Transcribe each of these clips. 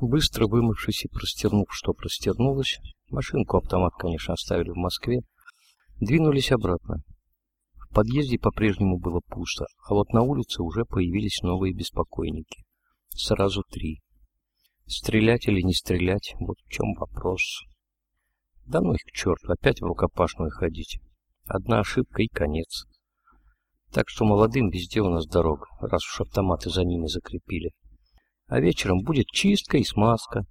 Быстро вымывшись и простернув, что простернулось, машинку-автомат, конечно, оставили в Москве, двинулись обратно. В подъезде по-прежнему было пусто, а вот на улице уже появились новые беспокойники. Сразу три. Стрелять или не стрелять, вот в чем вопрос. Да ну их к черту, опять в рукопашную ходить. Одна ошибка и конец. Так что молодым везде у нас дорога, раз уж автоматы за ними закрепили. А вечером будет чистка и смазка.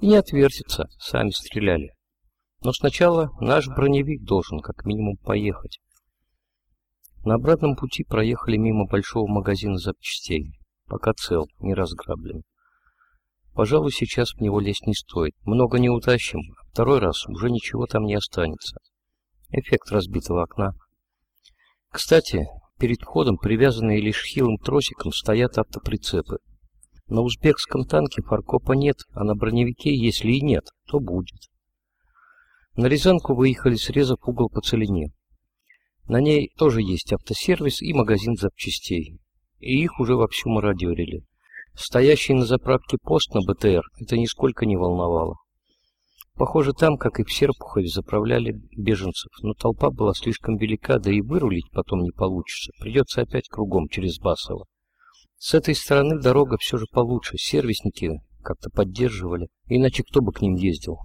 И не отвертится, сами стреляли. Но сначала наш броневик должен как минимум поехать. На обратном пути проехали мимо большого магазина запчастей. Пока цел, не разграблен. Пожалуй, сейчас в него лезть не стоит. Много не утащим, а второй раз уже ничего там не останется. Эффект разбитого окна. Кстати, перед входом, привязанные лишь хилым тросиком, стоят автоприцепы. На узбекском танке фаркопа нет, а на броневике, если и нет, то будет. На Рязанку выехали, срезав угол по целине. На ней тоже есть автосервис и магазин запчастей. И их уже вовсю мародерили. Стоящий на заправке пост на БТР это нисколько не волновало. Похоже, там, как и в Серпухове, заправляли беженцев, но толпа была слишком велика, да и вырулить потом не получится. Придется опять кругом через Басово. С этой стороны дорога все же получше, сервисники как-то поддерживали, иначе кто бы к ним ездил.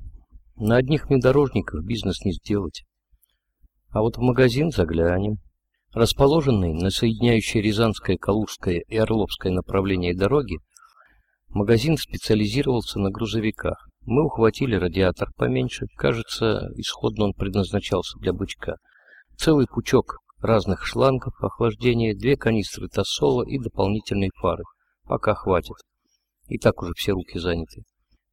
На одних внедорожниках бизнес не сделать. А вот в магазин заглянем. Расположенный на соединяющей Рязанское, Калужское и Орловское направление дороги, магазин специализировался на грузовиках. Мы ухватили радиатор поменьше, кажется, исходно он предназначался для бычка. Целый пучок разных шлангов охлаждения, две канистры тосола и дополнительные фары. Пока хватит. И так уже все руки заняты.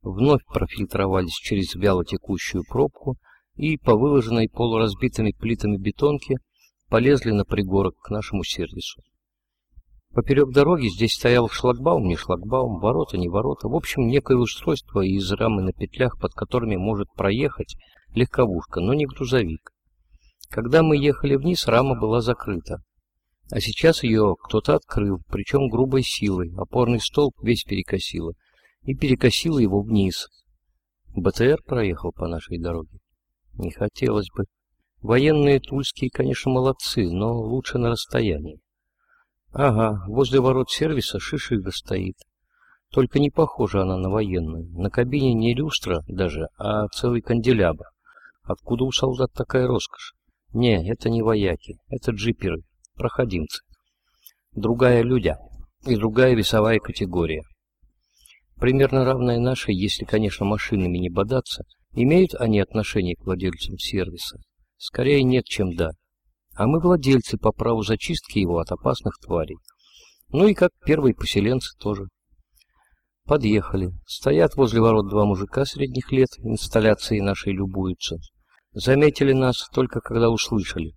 Вновь профильтровались через вяло текущую пробку и по выложенной полуразбитыми плитами бетонки полезли на пригорок к нашему сервису. Поперек дороги здесь стоял шлагбаум, не шлагбаум, ворота, не ворота. В общем, некое устройство из рамы на петлях, под которыми может проехать легковушка, но не грузовик. Когда мы ехали вниз, рама была закрыта. А сейчас ее кто-то открыл, причем грубой силой. Опорный столб весь перекосило. И перекосило его вниз. БТР проехал по нашей дороге. Не хотелось бы. Военные тульские, конечно, молодцы, но лучше на расстоянии. Ага, возле ворот сервиса шишига стоит. Только не похожа она на военную. На кабине не люстра даже, а целый канделябр. Откуда у солдат такая роскошь? Не, это не вояки, это джиперы, проходимцы. Другая людя и другая весовая категория. Примерно равная нашей, если, конечно, машинами не бодаться, имеют они отношение к владельцам сервиса? Скорее нет, чем да а мы владельцы по праву зачистки его от опасных тварей. Ну и как первые поселенцы тоже. Подъехали. Стоят возле ворот два мужика средних лет, инсталляции нашей любуются. Заметили нас только когда услышали.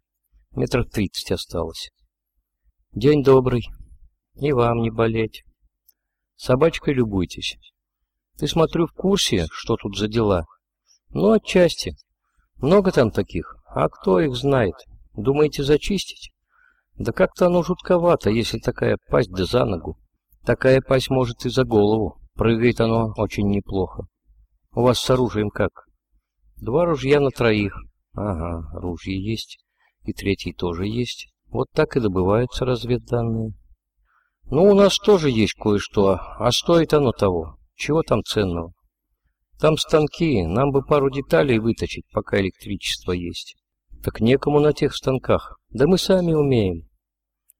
Метров тридцать осталось. День добрый. И вам не болеть. Собачкой любуйтесь. Ты, смотрю, в курсе, что тут за дела? Ну, отчасти. Много там таких, а кто их знает? Думаете зачистить? Да как-то оно жутковато, если такая пасть да за ногу. Такая пасть может и за голову. Прыгает оно очень неплохо. У вас с оружием как? Два ружья на троих. Ага, ружья есть. И третий тоже есть. Вот так и добываются разведданные. Ну, у нас тоже есть кое-что. А стоит оно того? Чего там ценного? Там станки. Нам бы пару деталей выточить, пока электричество есть. Так некому на тех станках. Да мы сами умеем.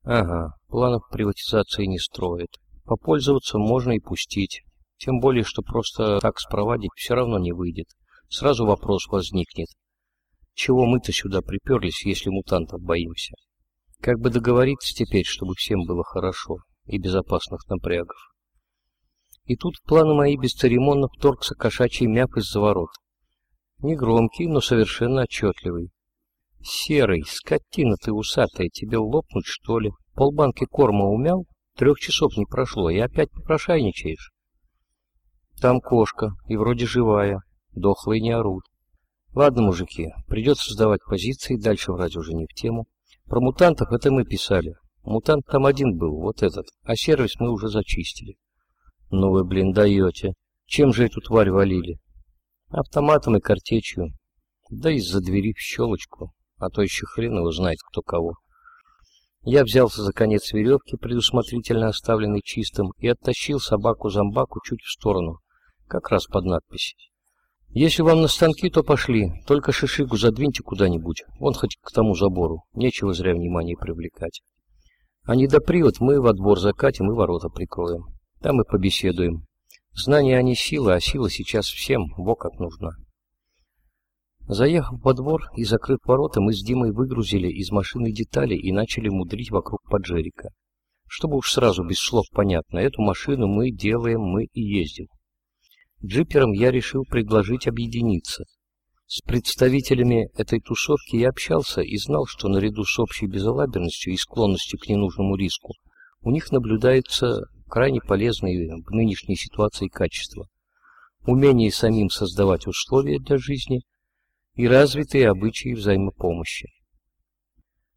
Ага, планов приватизации не строит. Попользоваться можно и пустить. Тем более, что просто так спровадить все равно не выйдет. Сразу вопрос возникнет. Чего мы-то сюда приперлись, если мутантов боимся? Как бы договориться теперь, чтобы всем было хорошо и безопасных напрягов? И тут в планы мои бесцеремонно вторгся кошачий мяп из-за ворот. Негромкий, но совершенно отчетливый. Серый, скотина ты усатая, тебе лопнуть, что ли? Полбанки корма умял? Трех часов не прошло, и опять попрошайничаешь. Там кошка, и вроде живая, дохлые не орут. Ладно, мужики, придется сдавать позиции, дальше врать уже не в тему. Про мутантов это мы писали. Мутант там один был, вот этот, а сервис мы уже зачистили. Ну вы, блин, даете. Чем же эту тварь валили? Автоматом и картечью. Да из-за двери в щелочку, а то еще хрен его знает кто кого. Я взялся за конец веревки, предусмотрительно оставленный чистым, и оттащил собаку-зомбаку чуть в сторону, как раз под надпись. «Если вам на станки, то пошли, только шишигу задвиньте куда-нибудь, вон хоть к тому забору, нечего зря внимание привлекать. А недопривод мы во двор закатим и ворота прикроем, там и побеседуем. Знания они сила, а сила сейчас всем, во как нужна». Заехав во двор и закрыв ворота, мы с Димой выгрузили из машины детали и начали мудрить вокруг поджерика. Чтобы уж сразу без слов понятно, эту машину мы делаем, мы и ездим. Джиперам я решил предложить объединиться. С представителями этой тусовки я общался и знал, что наряду с общей безалаберностью и склонностью к ненужному риску у них наблюдаются крайне полезные в нынешней ситуации качества. Умение самим создавать условия для жизни – и развитые обычаи взаимопомощи.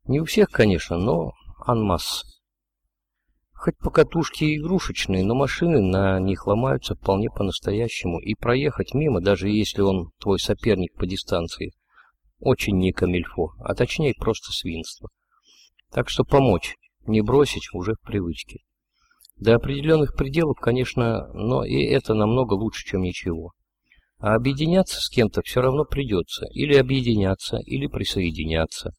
Не у всех, конечно, но анмасс. Хоть покатушки игрушечные, но машины на них ломаются вполне по-настоящему, и проехать мимо, даже если он твой соперник по дистанции, очень не камильфо, а точнее просто свинство. Так что помочь, не бросить уже в привычке. До определенных пределов, конечно, но и это намного лучше, чем ничего. А объединяться с кем-то все равно придется. Или объединяться, или присоединяться.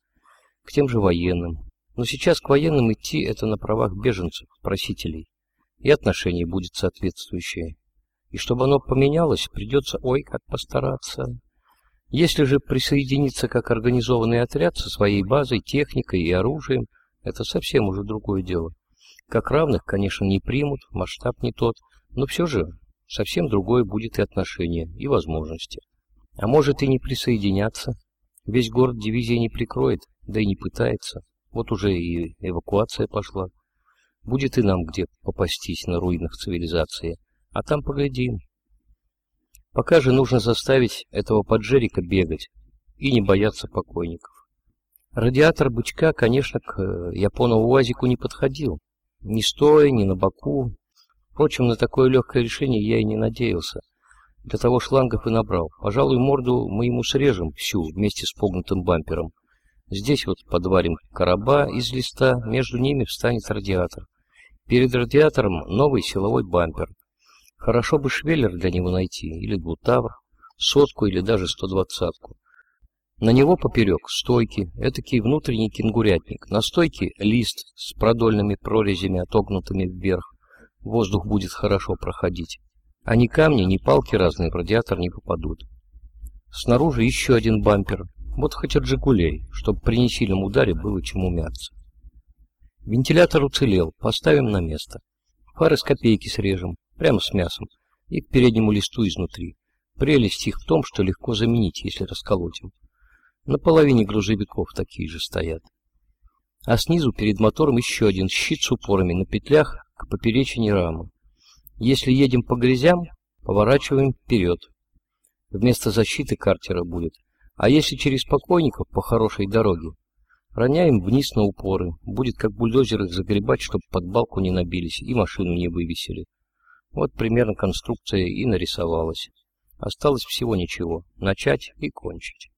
К тем же военным. Но сейчас к военным идти это на правах беженцев, просителей. И отношение будет соответствующее. И чтобы оно поменялось, придется ой как постараться. Если же присоединиться как организованный отряд со своей базой, техникой и оружием, это совсем уже другое дело. Как равных, конечно, не примут, масштаб не тот, но все же совсем другое будет и отношение, и возможности. А может и не присоединяться. Весь город дивизия не прикроет, да и не пытается. Вот уже и эвакуация пошла. Будет и нам где попастись на руинах цивилизации. А там поглядим. Пока же нужно заставить этого поджерика бегать и не бояться покойников. Радиатор бычка, конечно, к э, японо-уазику не подходил. Ни стоя, ни на боку, Впрочем, на такое легкое решение я и не надеялся. Для того шлангов и набрал. Пожалуй, морду мы ему срежем всю вместе с погнутым бампером. Здесь вот подварим короба из листа, между ними встанет радиатор. Перед радиатором новый силовой бампер. Хорошо бы швеллер для него найти, или двутавр, сотку или даже сто двадцатку. На него поперек стойки, этакий внутренний кенгурятник. На стойке лист с продольными прорезями, отогнутыми вверх воздух будет хорошо проходить. А ни камни, ни палки разные в радиатор не попадут. Снаружи еще один бампер, вот хоть от «Жигулей», чтобы при несильном ударе было чему мяться. Вентилятор уцелел, поставим на место. Фары с копейки срежем, прямо с мясом, и к переднему листу изнутри. Прелесть их в том, что легко заменить, если расколотим. На половине грузовиков такие же стоят. А снизу перед мотором еще один щит с упорами на петлях к поперечине рамы. Если едем по грязям, поворачиваем вперед. Вместо защиты картера будет. А если через покойников по хорошей дороге, роняем вниз на упоры. Будет как бульдозер их загребать, чтобы под балку не набились и машину не вывесили. Вот примерно конструкция и нарисовалась. Осталось всего ничего. Начать и кончить.